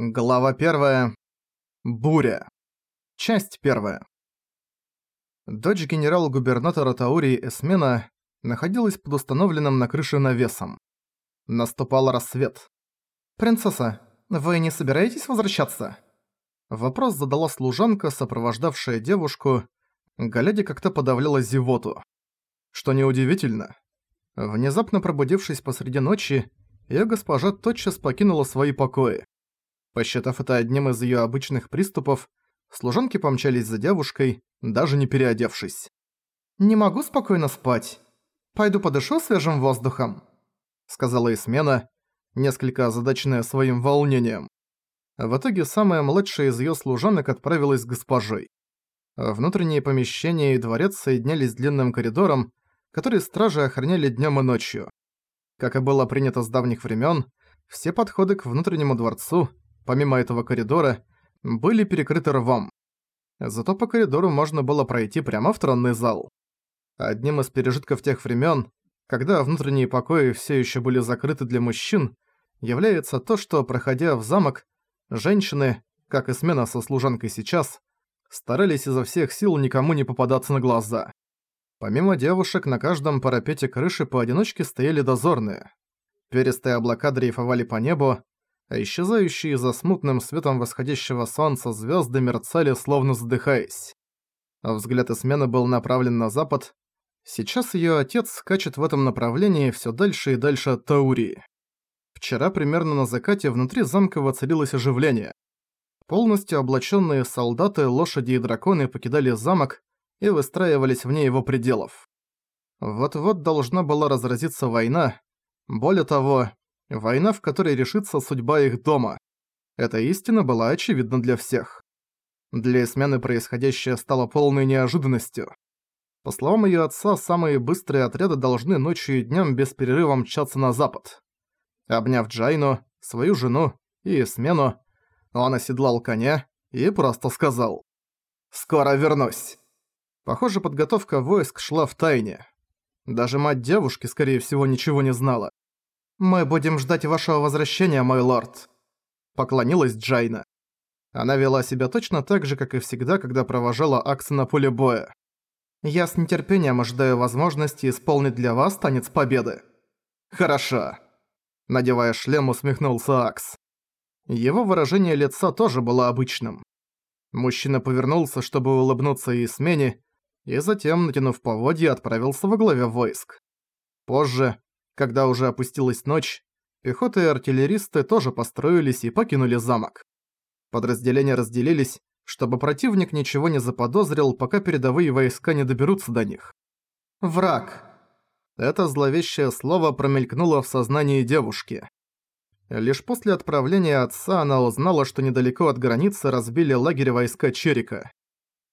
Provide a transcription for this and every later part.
Глава 1. Буря. Часть 1. Дочь генерал-губернатора Таурии Эсмена находилась под установленным на крыше навесом. Наступал рассвет. «Принцесса, вы не собираетесь возвращаться?» Вопрос задала служанка, сопровождавшая девушку, глядя как-то подавляла зевоту. Что неудивительно. Внезапно пробудившись посреди ночи, её госпожа тотчас покинула свои покои. Посчитав это одним из её обычных приступов, служанки помчались за девушкой, даже не переодевшись. «Не могу спокойно спать. Пойду подышу свежим воздухом», — сказала Исмена, несколько озадаченная своим волнением. В итоге самая младшая из её служанок отправилась с госпожой. Внутренние помещения и дворец соединялись длинным коридором, который стражи охраняли днём и ночью. Как и было принято с давних времён, все подходы к внутреннему дворцу помимо этого коридора, были перекрыты рвом. Зато по коридору можно было пройти прямо в тронный зал. Одним из пережитков тех времен, когда внутренние покои все еще были закрыты для мужчин, является то, что, проходя в замок, женщины, как и смена со служанкой сейчас, старались изо всех сил никому не попадаться на глаза. Помимо девушек, на каждом парапете крыши поодиночке стояли дозорные. Перистые облака дрейфовали по небу, а исчезающие за смутным светом восходящего солнца звезды мерцали, словно задыхаясь. А взгляд Исмены был направлен на запад. Сейчас ее отец скачет в этом направлении все дальше и дальше от Таурии. Вчера примерно на закате внутри замка воцарилось оживление. Полностью облаченные солдаты, лошади и драконы покидали замок и выстраивались вне его пределов. Вот-вот должна была разразиться война. Более того, Война, в которой решится судьба их дома. Эта истина была очевидна для всех. Для смены происходящее стало полной неожиданностью. По словам её отца, самые быстрые отряды должны ночью и днём без перерыва мчаться на запад. Обняв Джайну, свою жену, и Эсмену, он оседлал коня и просто сказал «Скоро вернусь». Похоже, подготовка войск шла в тайне. Даже мать девушки, скорее всего, ничего не знала. «Мы будем ждать вашего возвращения, мой лорд», — поклонилась Джайна. Она вела себя точно так же, как и всегда, когда провожала Акса на поле боя. «Я с нетерпением ожидаю возможности исполнить для вас танец победы». «Хорошо», — надевая шлем, усмехнулся Акс. Его выражение лица тоже было обычным. Мужчина повернулся, чтобы улыбнуться и смене, и затем, натянув поводья, отправился во главе войск. Позже, когда уже опустилась ночь, пехота и артиллеристы тоже построились и покинули замок. Подразделения разделились, чтобы противник ничего не заподозрил, пока передовые войска не доберутся до них. «Враг!» Это зловещее слово промелькнуло в сознании девушки. Лишь после отправления отца она узнала, что недалеко от границы разбили лагерь войска Черика.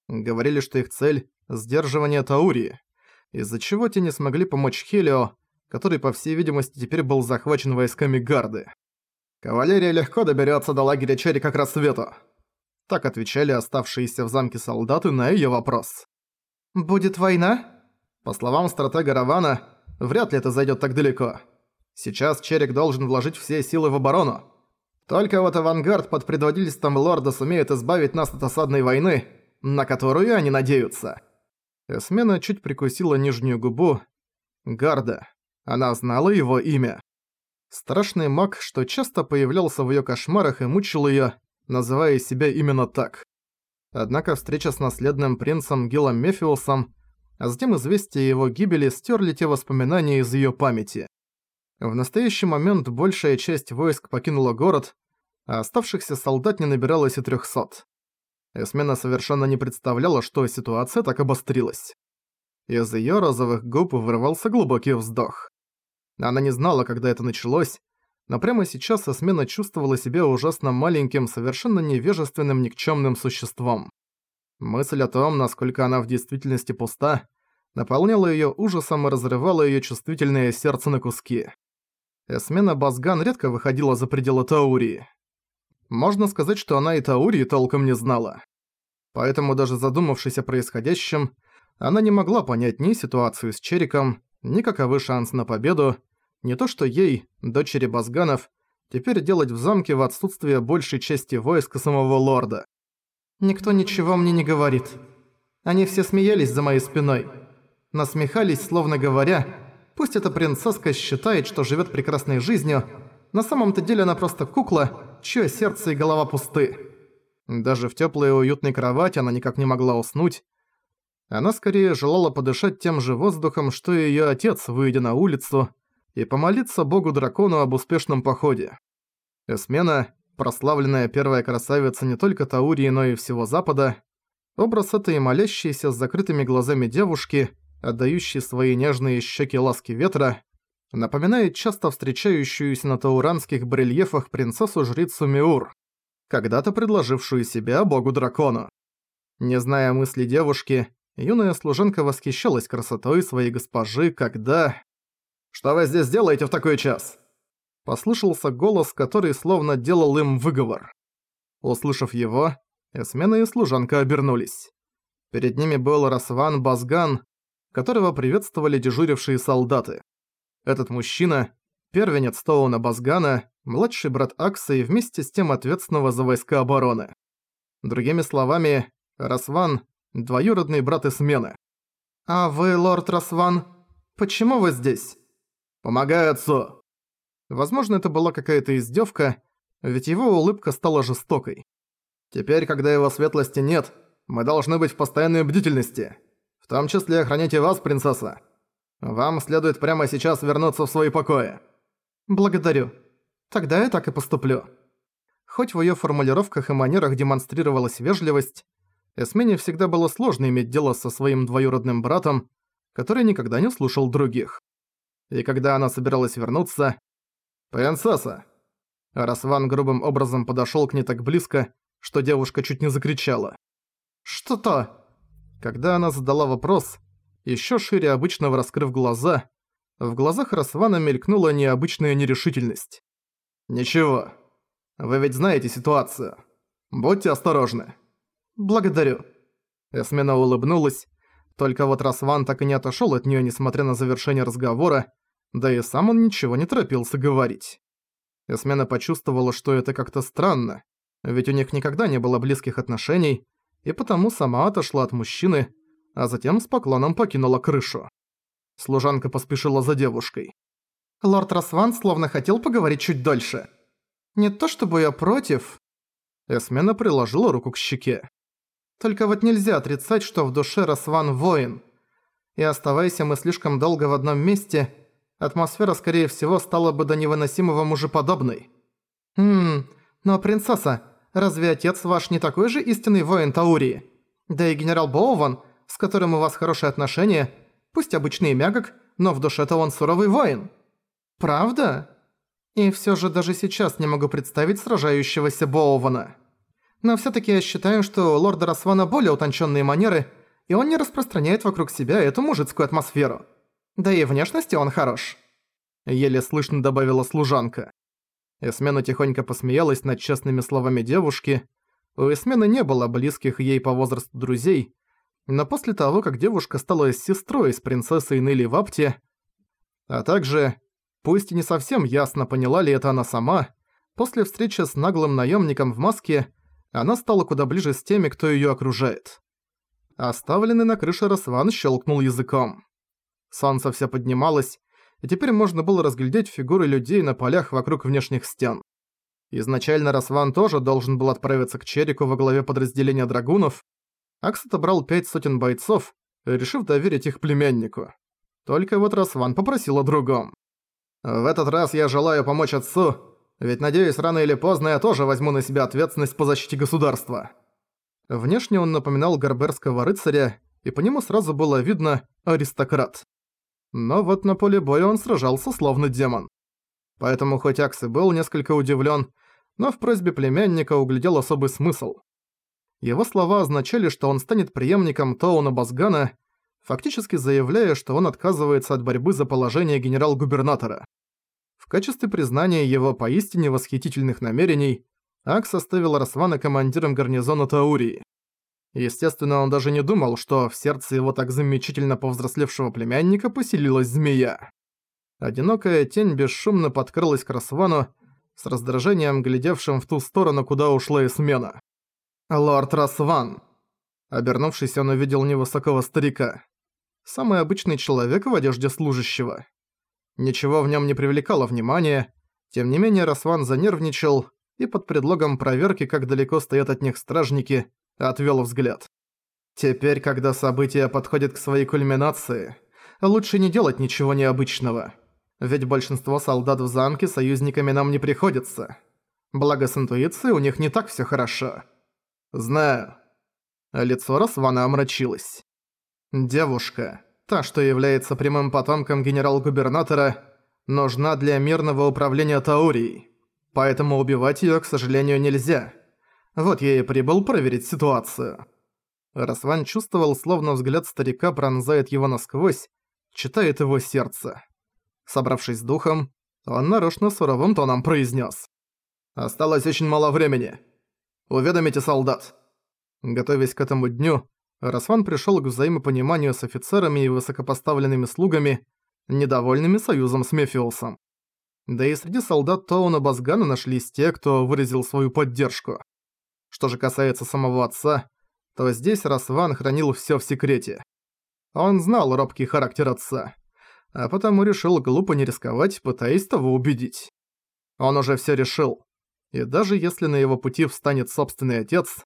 Говорили, что их цель – сдерживание Таурии, из-за чего те не смогли помочь Хелио, который, по всей видимости, теперь был захвачен войсками гарды. «Кавалерия легко доберется до лагеря Черика к рассвету», так отвечали оставшиеся в замке солдаты на её вопрос. «Будет война?» По словам стратега Равана, вряд ли это зайдёт так далеко. Сейчас Черик должен вложить все силы в оборону. Только вот авангард под предводительством лорда сумеет избавить нас от осадной войны, на которую они надеются. Эсмена чуть прикусила нижнюю губу. Гарда. Она знала его имя. Страшный маг, что часто появлялся в её кошмарах и мучил её, называя себя именно так. Однако встреча с наследным принцем Гилом Мефиусом, а затем известие его гибели стерли те воспоминания из её памяти. В настоящий момент большая часть войск покинула город, а оставшихся солдат не набиралось и трехсот. Эсмена совершенно не представляла, что ситуация так обострилась. Из её розовых губ вырвался глубокий вздох. Она не знала, когда это началось, но прямо сейчас Эсмена чувствовала себя ужасно маленьким, совершенно невежественным, никчемным существом. Мысль о том, насколько она в действительности пуста, наполняла её ужасом и разрывала её чувствительное сердце на куски. Эсмена Базган редко выходила за пределы Таурии. Можно сказать, что она и Таурии толком не знала. Поэтому даже задумавшись о происходящем, она не могла понять ни ситуацию с Чериком, ни каковы шансы на победу, не то что ей, дочери Базганов, теперь делать в замке в отсутствие большей части войска самого лорда. «Никто ничего мне не говорит. Они все смеялись за моей спиной. Насмехались, словно говоря, пусть эта принцесска считает, что живет прекрасной жизнью, на самом-то деле она просто кукла, чье сердце и голова пусты». Даже в теплой и уютной кровати она никак не могла уснуть. Она скорее желала подышать тем же воздухом, что и её отец, выйдя на улицу, и помолиться богу-дракону об успешном походе. Эсмена, прославленная первая красавица не только Таурии, но и всего Запада, образ этой молящейся с закрытыми глазами девушки, отдающей свои нежные щеки ласки ветра, напоминает часто встречающуюся на тауранских барельефах принцессу-жрицу Миур, когда-то предложившую себя богу-дракону. Не зная мысли девушки, юная служанка восхищалась красотой своей госпожи, когда... «Что вы здесь делаете в такой час?» Послышался голос, который словно делал им выговор. Услышав его, Эсмена и служанка обернулись. Перед ними был Расван Базган, которого приветствовали дежурившие солдаты. Этот мужчина, первенец Тоуна Базгана, младший брат Акса и вместе с тем ответственного за войска обороны. Другими словами, Расван – двоюродный брат Эсмены. «А вы, лорд Расван, почему вы здесь?» Помогай отцу!» Возможно, это была какая-то издевка, ведь его улыбка стала жестокой. «Теперь, когда его светлости нет, мы должны быть в постоянной бдительности. В том числе охранять и вас, принцесса. Вам следует прямо сейчас вернуться в свои покои». «Благодарю. Тогда я так и поступлю». Хоть в её формулировках и манерах демонстрировалась вежливость, Эсмене всегда было сложно иметь дело со своим двоюродным братом, который никогда не слушал других и когда она собиралась вернуться... «Принцесса!» Расван грубым образом подошёл к ней так близко, что девушка чуть не закричала. «Что-то...» Когда она задала вопрос, ещё шире обычного раскрыв глаза, в глазах Расвана мелькнула необычная нерешительность. «Ничего. Вы ведь знаете ситуацию. Будьте осторожны». «Благодарю». Эсмена улыбнулась, только вот Расван так и не отошёл от неё, несмотря на завершение разговора, да и сам он ничего не торопился говорить. Эсмена почувствовала, что это как-то странно, ведь у них никогда не было близких отношений, и потому сама отошла от мужчины, а затем с поклоном покинула крышу. Служанка поспешила за девушкой. Лорд Расван словно хотел поговорить чуть дольше. Не то чтобы я против. Эсмена приложила руку к щеке. Только вот нельзя отрицать, что в душе Расван воин. И оставайся мы слишком долго в одном месте, атмосфера, скорее всего, стала бы до невыносимого мужеподобной. Хм, но, принцесса, разве отец ваш не такой же истинный воин Таурии? Да и генерал Боуван, с которым у вас хорошие отношения, пусть обычный мягок, но в душе-то он суровый воин. Правда? И всё же даже сейчас не могу представить сражающегося Боувана. Но всё-таки я считаю, что у лорда Расвана более утончённые манеры, и он не распространяет вокруг себя эту мужицкую атмосферу. Да и внешности он хорош. Еле слышно добавила служанка. Эсмена тихонько посмеялась над честными словами девушки. У Эсмены не было близких ей по возрасту друзей, но после того, как девушка стала сестрой с принцессой Нелли Вапти, а также, пусть и не совсем ясно поняла ли это она сама, после встречи с наглым наемником в маске она стала куда ближе с теми, кто её окружает. Оставленный на крыше Расван щелкнул языком. Солнце все поднималось, и теперь можно было разглядеть фигуры людей на полях вокруг внешних стен. Изначально Расван тоже должен был отправиться к Черику во главе подразделения драгунов. Акс отобрал пять сотен бойцов, решив доверить их племяннику. Только вот Расван попросил о другом. «В этот раз я желаю помочь отцу ведь, надеюсь, рано или поздно я тоже возьму на себя ответственность по защите государства». Внешне он напоминал горберского рыцаря, и по нему сразу было видно «аристократ». Но вот на поле боя он сражался словно демон. Поэтому хоть Акс и был несколько удивлен, но в просьбе племянника углядел особый смысл. Его слова означали, что он станет преемником Тоуна Базгана, фактически заявляя, что он отказывается от борьбы за положение генерал-губернатора. В качестве признания его поистине восхитительных намерений, Акс оставил Расвана командиром гарнизона Таурии. Естественно, он даже не думал, что в сердце его так замечательно повзрослевшего племянника поселилась змея. Одинокая тень бесшумно подкралась к Расвану, с раздражением глядевшим в ту сторону, куда ушла и смена. «Лорд Расван!» Обернувшись, он увидел невысокого старика. Самый обычный человек в одежде служащего. Ничего в нем не привлекало внимания, тем не менее Расван занервничал и под предлогом проверки, как далеко стоят от них стражники, отвел взгляд. Теперь, когда события подходят к своей кульминации, лучше не делать ничего необычного. Ведь большинство солдат в замке союзниками нам не приходится. Благо с интуицией у них не так всё хорошо. Знаю. Лицо Расвана омрачилось. Девушка, та, что является прямым потомком генерал-губернатора, нужна для мирного управления Таурией. Поэтому убивать её, к сожалению, нельзя. Вот я и прибыл проверить ситуацию. Расван чувствовал, словно взгляд старика пронзает его насквозь, читает его сердце. Собравшись с духом, он нарочно суровым тоном произнес: «Осталось очень мало времени. Уведомите солдат». Готовясь к этому дню, Расван пришел к взаимопониманию с офицерами и высокопоставленными слугами, недовольными союзом с Мефиусом. Да и среди солдат Тоуна Базгана нашлись те, кто выразил свою поддержку. Что же касается самого отца, то здесь Расван хранил всё в секрете. Он знал робкий характер отца а потому решил глупо не рисковать, пытаясь того убедить. Он уже всё решил. И даже если на его пути встанет собственный отец,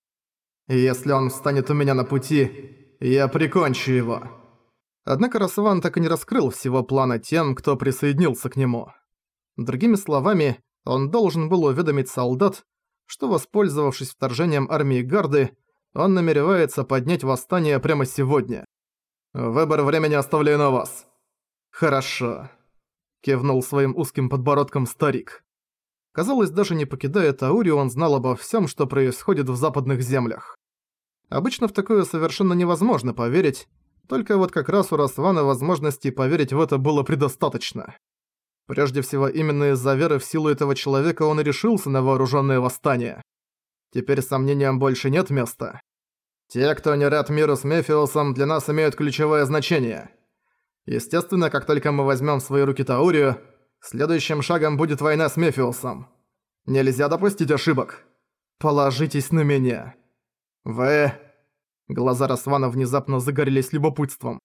если он встанет у меня на пути, я прикончу его. Однако Расван так и не раскрыл всего плана тем, кто присоединился к нему. Другими словами, он должен был уведомить солдат, что, воспользовавшись вторжением армии Гарды, он намеревается поднять восстание прямо сегодня. Выбор времени оставляю на вас. «Хорошо», — кивнул своим узким подбородком старик. Казалось, даже не покидая Таури, он знал обо всем, что происходит в западных землях. Обычно в такое совершенно невозможно поверить, только вот как раз у Расвана возможности поверить в это было предостаточно. Прежде всего, именно из-за веры в силу этого человека он и решился на вооруженное восстание. Теперь сомнениям больше нет места. Те, кто не рад миру с Мефиусом, для нас имеют ключевое значение. Естественно, как только мы возьмем в свои руки Таурию, следующим шагом будет война с Мефиусом. Нельзя допустить ошибок. Положитесь на меня. Вы... Глаза Расвана внезапно загорелись любопытством.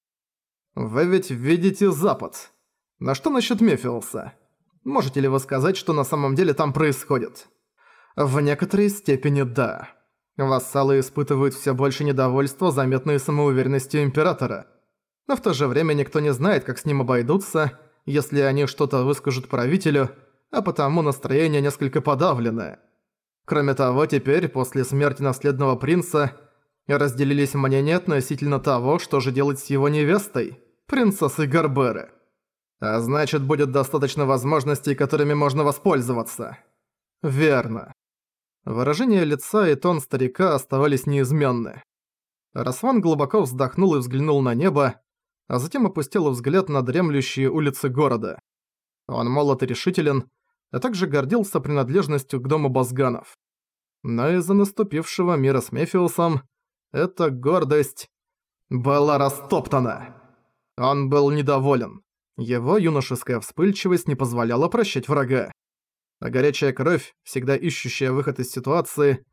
Вы ведь видите Запад. На что насчет Мефиуса? Можете ли вы сказать, что на самом деле там происходит? В некоторой степени да. Вассалы испытывают все больше недовольства, заметной самоуверенностью Императора – но в то же время никто не знает, как с ним обойдутся, если они что-то выскажут правителю, а потому настроение несколько подавленное. Кроме того, теперь, после смерти наследного принца, разделились мнения относительно того, что же делать с его невестой, принцессой Гарберы. А значит, будет достаточно возможностей, которыми можно воспользоваться. Верно. Выражение лица и тон старика оставались неизменны. Расван глубоко вздохнул и взглянул на небо, а затем опустил взгляд на дремлющие улицы города. Он молод и решителен, а также гордился принадлежностью к дому Базганов. Но из-за наступившего мира с Мефиусом эта гордость была растоптана. Он был недоволен. Его юношеская вспыльчивость не позволяла прощать врага. А горячая кровь, всегда ищущая выход из ситуации,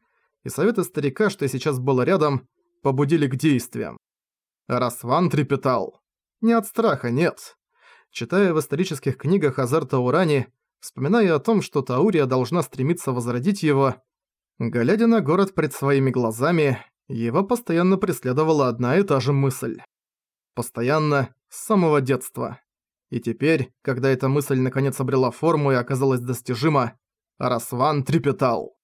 и советы старика, что сейчас было рядом, побудили к действиям. Расван трепетал. Не от страха, нет. Читая в исторических книгах Азар Таурани, вспоминая о том, что Таурия должна стремиться возродить его, глядя на город пред своими глазами, его постоянно преследовала одна и та же мысль. Постоянно, с самого детства. И теперь, когда эта мысль наконец обрела форму и оказалась достижима, Расван трепетал.